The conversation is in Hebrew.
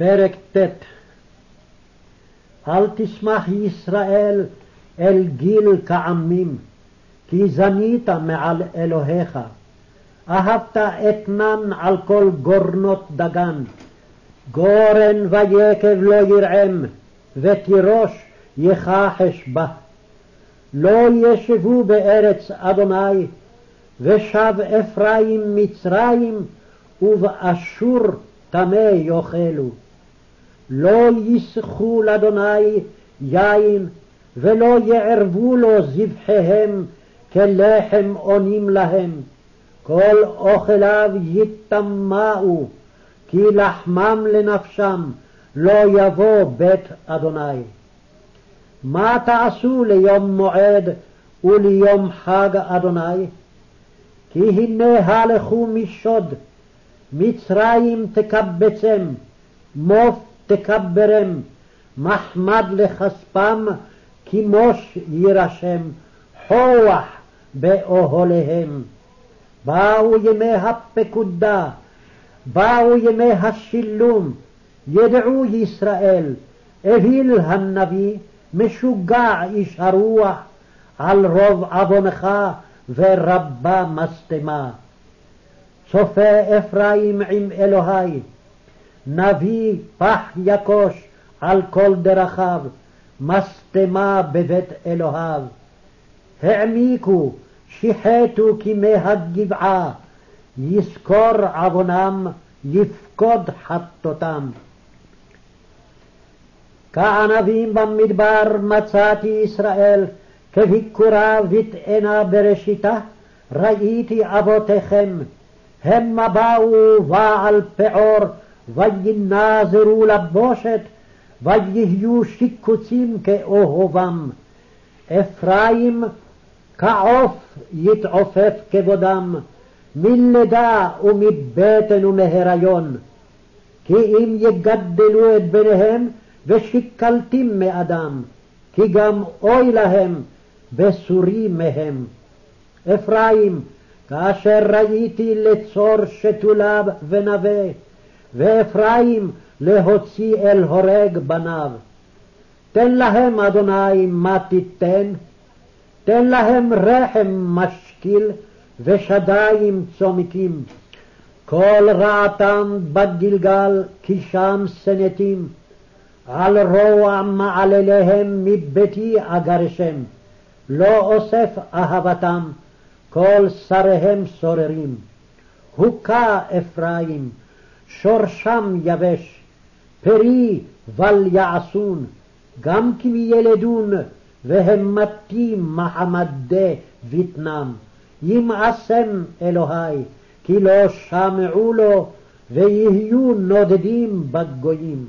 פרק ט' אל תשמח ישראל אל גיל כעמים, כי זנית מעל אלוהיך. אהבת אתנן על כל גורנות דגן. גורן ויקב לא ירעם, ותירוש יכחש בה. לא ישבו בארץ אדוני, ושב אפרים מצרים, ובאשור טמא יאכלו. לא יסחו לאדוני יין, ולא יערבו לו זבחיהם, כלחם עונים להם. כל אוכליו יטמאו, כי לחמם לנפשם, לא יבוא בית אדוני. מה תעשו ליום מועד וליום חג אדוני? כי הנה הלכו משוד, מצרים תקבצם, מוף תקברם, מחמד לכספם, כמוש יירשם, חוח באוהליהם. באו ימי הפקודה, באו ימי השילום, ידעו ישראל, אוויל הנביא, משוגע איש הרוח, על רוב עוונך ורבה משטמה. צופה אפרים עם אלוהי, נביא פח יקוש על כל דרכיו, משטמה בבית אלוהיו. העמיקו, שיחתו כמי הגבעה, יזכור עוונם, יפקוד חטאותם. כענבים במדבר מצאתי ישראל, כביקורה ותאנה בראשיתה, ראיתי אבותיכם, המה באו בעל פעור, וינזרו לבושת, ויהיו שיקוצים כאהובם. אפרים כעוף יתעופף כבודם, מלידה ומבטן ומהיריון. כי אם יגדלו את בניהם, ושיקלתים מאדם, כי גם אוי להם בסורי מהם. אפרים, כאשר ראיתי לצור שתוליו ונווה, ואפרים להוציא אל הורג בניו. תן להם, אדוני, מה תיתן? תן להם רחם משקיל ושדיים צומקים. כל רעתם בגלגל, כי שם שנאתים. על רוע מעלליהם מביתי אגרשם, לא אוסף אהבתם, כל שריהם סוררים. הוכה אפרים, שורשם יבש, פרי בל יעשון, גם כי מילדון, והם מתים מחמדי בטנם. ימאסם אלוהי, כי לא שמעו לו, ויהיו נודדים בגויים.